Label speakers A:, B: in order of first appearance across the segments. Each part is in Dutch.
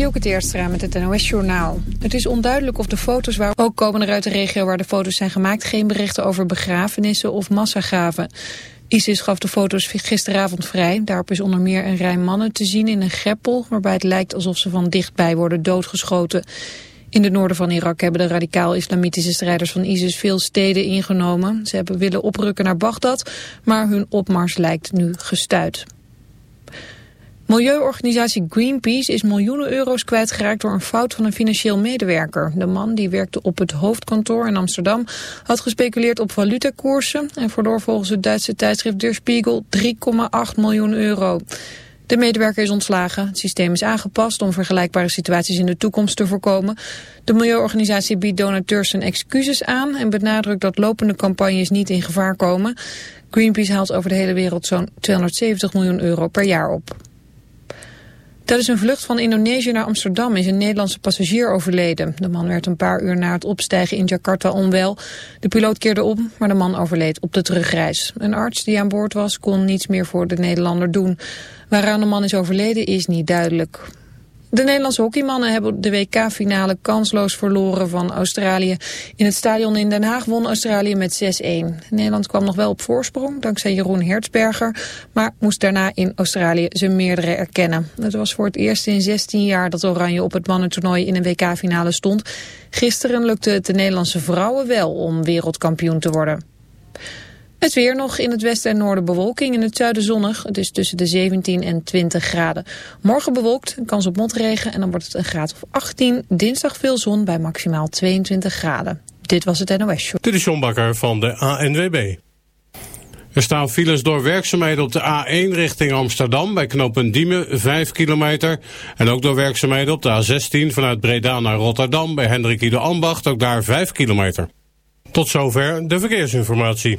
A: Dielke Teerstra met het NOS-journaal. Het is onduidelijk of de foto's waar ook komen er uit de regio waar de foto's zijn gemaakt... geen berichten over begrafenissen of massagraven. ISIS gaf de foto's gisteravond vrij. Daarop is onder meer een rij mannen te zien in een greppel... waarbij het lijkt alsof ze van dichtbij worden doodgeschoten. In het noorden van Irak hebben de radicaal-islamitische strijders van ISIS veel steden ingenomen. Ze hebben willen oprukken naar Bagdad, maar hun opmars lijkt nu gestuit. Milieuorganisatie Greenpeace is miljoenen euro's kwijtgeraakt door een fout van een financieel medewerker. De man, die werkte op het hoofdkantoor in Amsterdam, had gespeculeerd op valutakoersen en verloor volgens het Duitse tijdschrift Der Spiegel 3,8 miljoen euro. De medewerker is ontslagen. Het systeem is aangepast om vergelijkbare situaties in de toekomst te voorkomen. De milieuorganisatie biedt donateurs zijn excuses aan en benadrukt dat lopende campagnes niet in gevaar komen. Greenpeace haalt over de hele wereld zo'n 270 miljoen euro per jaar op. Tijdens een vlucht van Indonesië naar Amsterdam is een Nederlandse passagier overleden. De man werd een paar uur na het opstijgen in Jakarta onwel. De piloot keerde om, maar de man overleed op de terugreis. Een arts die aan boord was kon niets meer voor de Nederlander doen. Waaraan de man is overleden is niet duidelijk. De Nederlandse hockeymannen hebben de WK-finale kansloos verloren van Australië. In het stadion in Den Haag won Australië met 6-1. Nederland kwam nog wel op voorsprong, dankzij Jeroen Hertzberger... maar moest daarna in Australië zijn meerdere erkennen. Het was voor het eerst in 16 jaar dat Oranje op het mannentoernooi in een WK-finale stond. Gisteren lukte het de Nederlandse vrouwen wel om wereldkampioen te worden. Het weer nog in het westen en noorden bewolking, in het zuiden zonnig. Het is tussen de 17 en 20 graden. Morgen bewolkt, kans op motregen en dan wordt het een graad of 18. Dinsdag veel zon bij maximaal 22 graden. Dit was het NOS Show.
B: Dit is John Bakker van de ANWB. Er staan files door werkzaamheden op de A1 richting Amsterdam bij knooppunt Diemen 5 kilometer. En ook door werkzaamheden op de A16 vanuit Breda naar Rotterdam bij Hendrik Ido Ambacht ook daar 5 kilometer. Tot zover de verkeersinformatie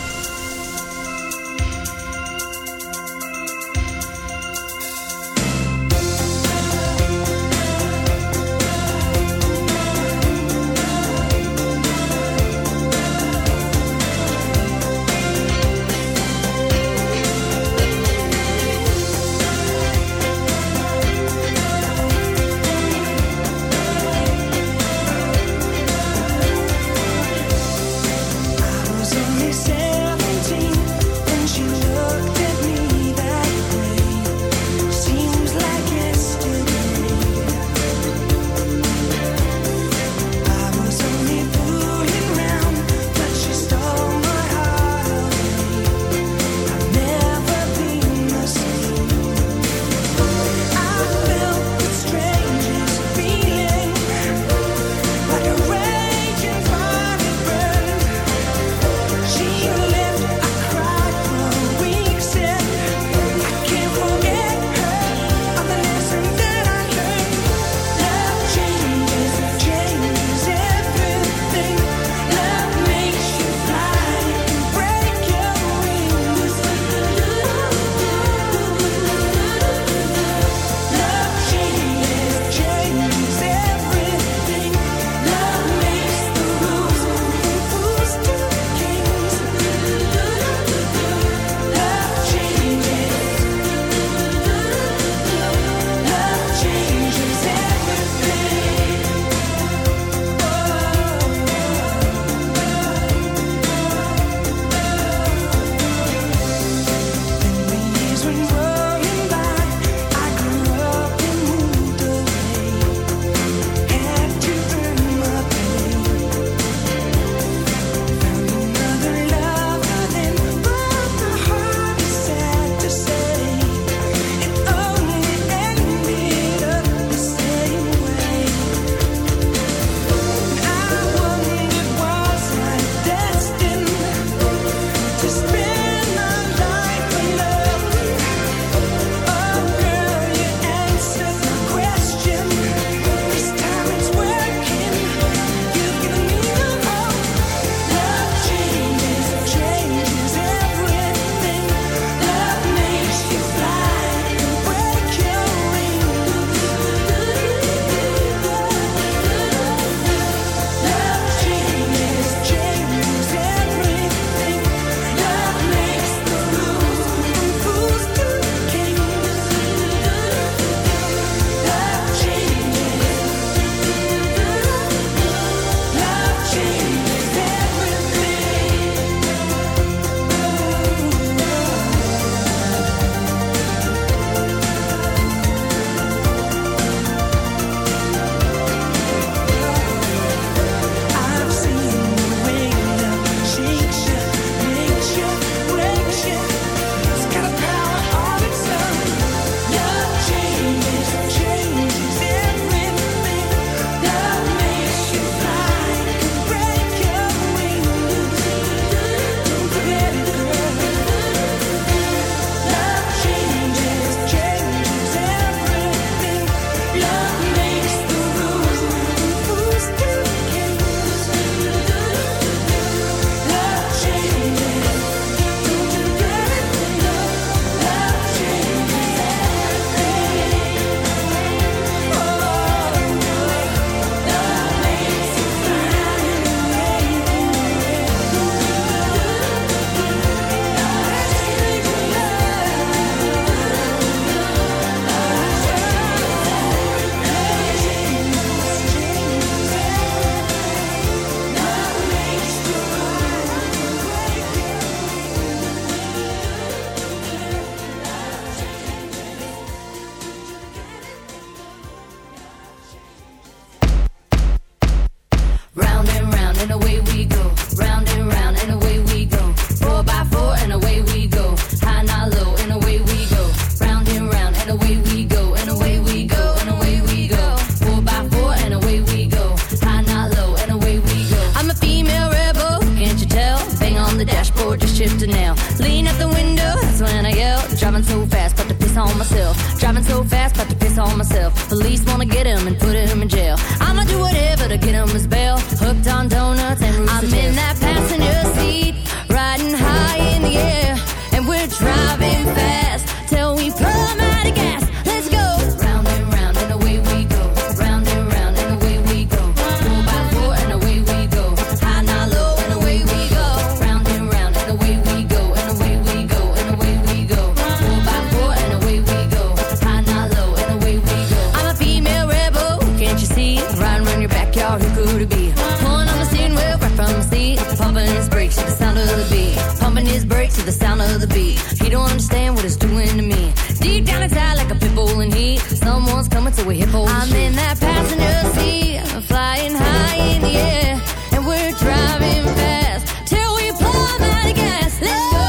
C: Someone's coming to a hip hole. I'm in that passenger seat, flying high in the air, and we're driving fast till we plumb out of gas. Let's go.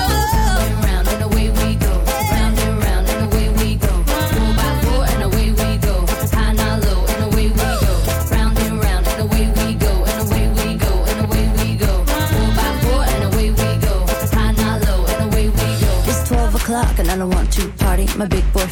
C: Round and away we go. Round and round and away we go. Four by four and away we go. High, not low, and away we go. Round and round and away we go. And away we go. And away we go. Four by four and away we go. High, not low, and away we go. It's 12 o'clock and I don't want to party. My big boyfriend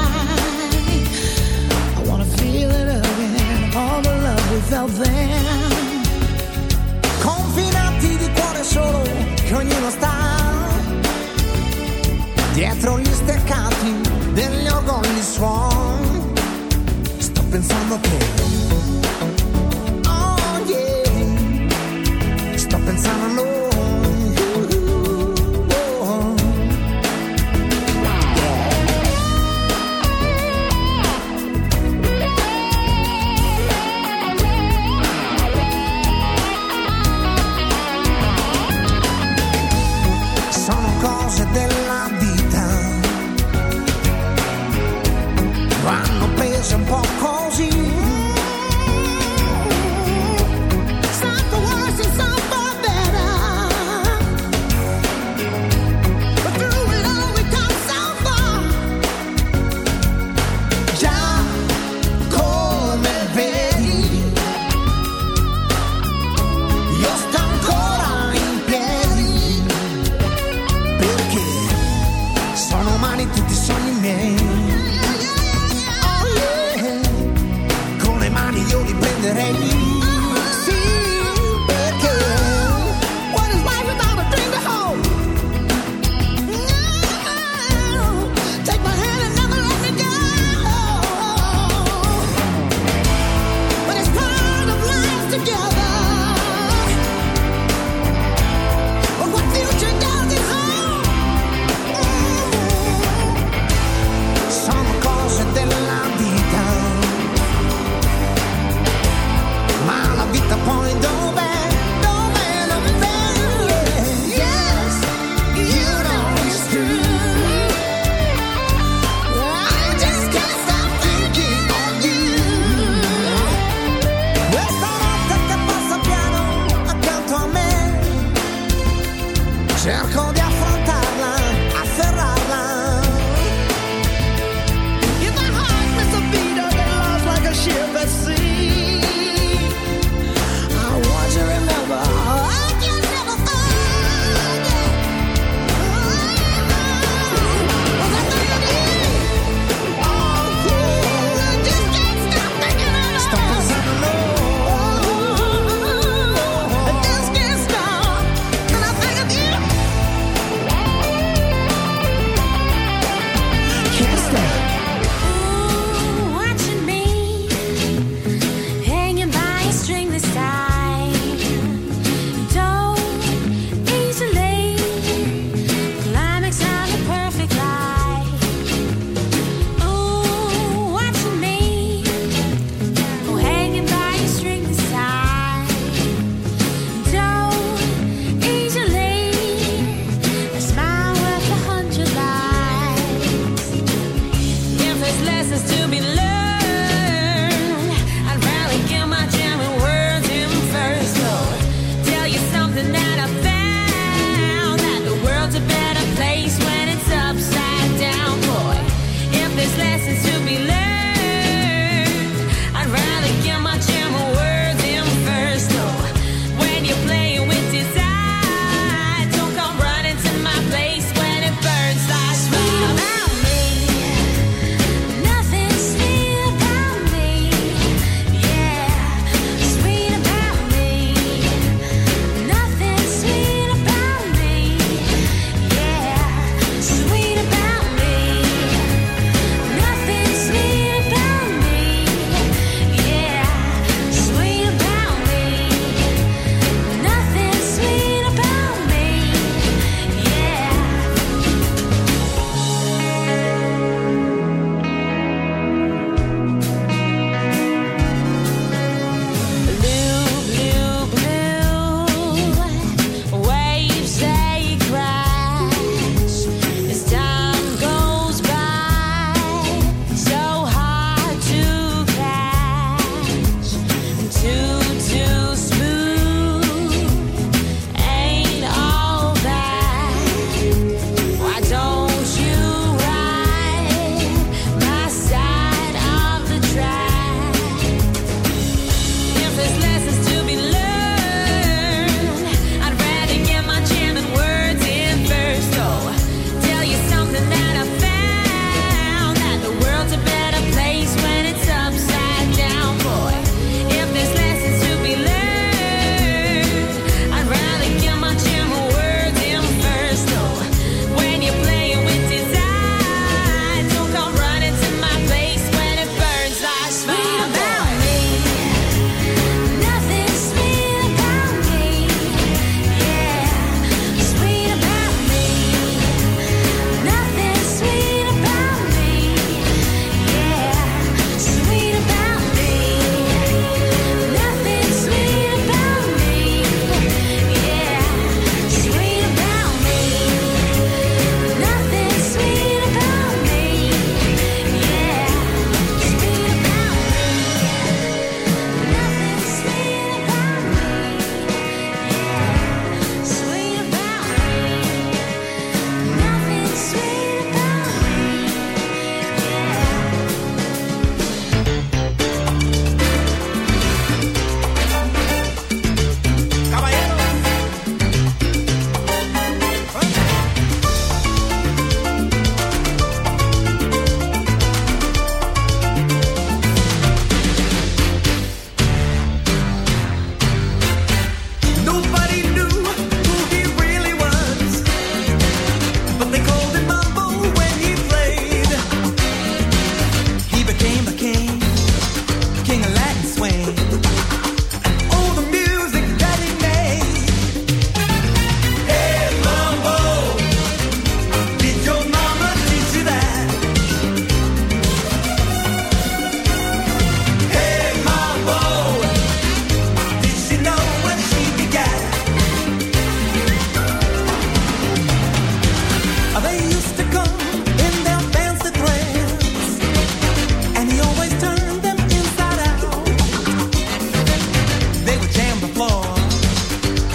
D: Che ognuno sta dietro gli steccati degli orgogli suon sto pensando a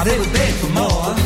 E: they were beg for
F: more.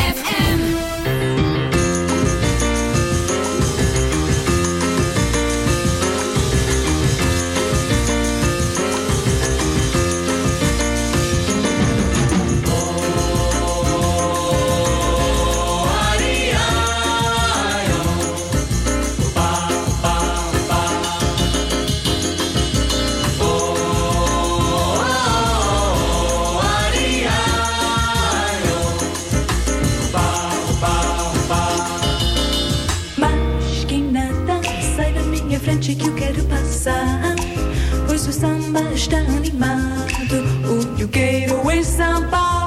F: frente que eu quero passar. Pois o samba está animado. O que eu quero é samba.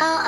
F: oh.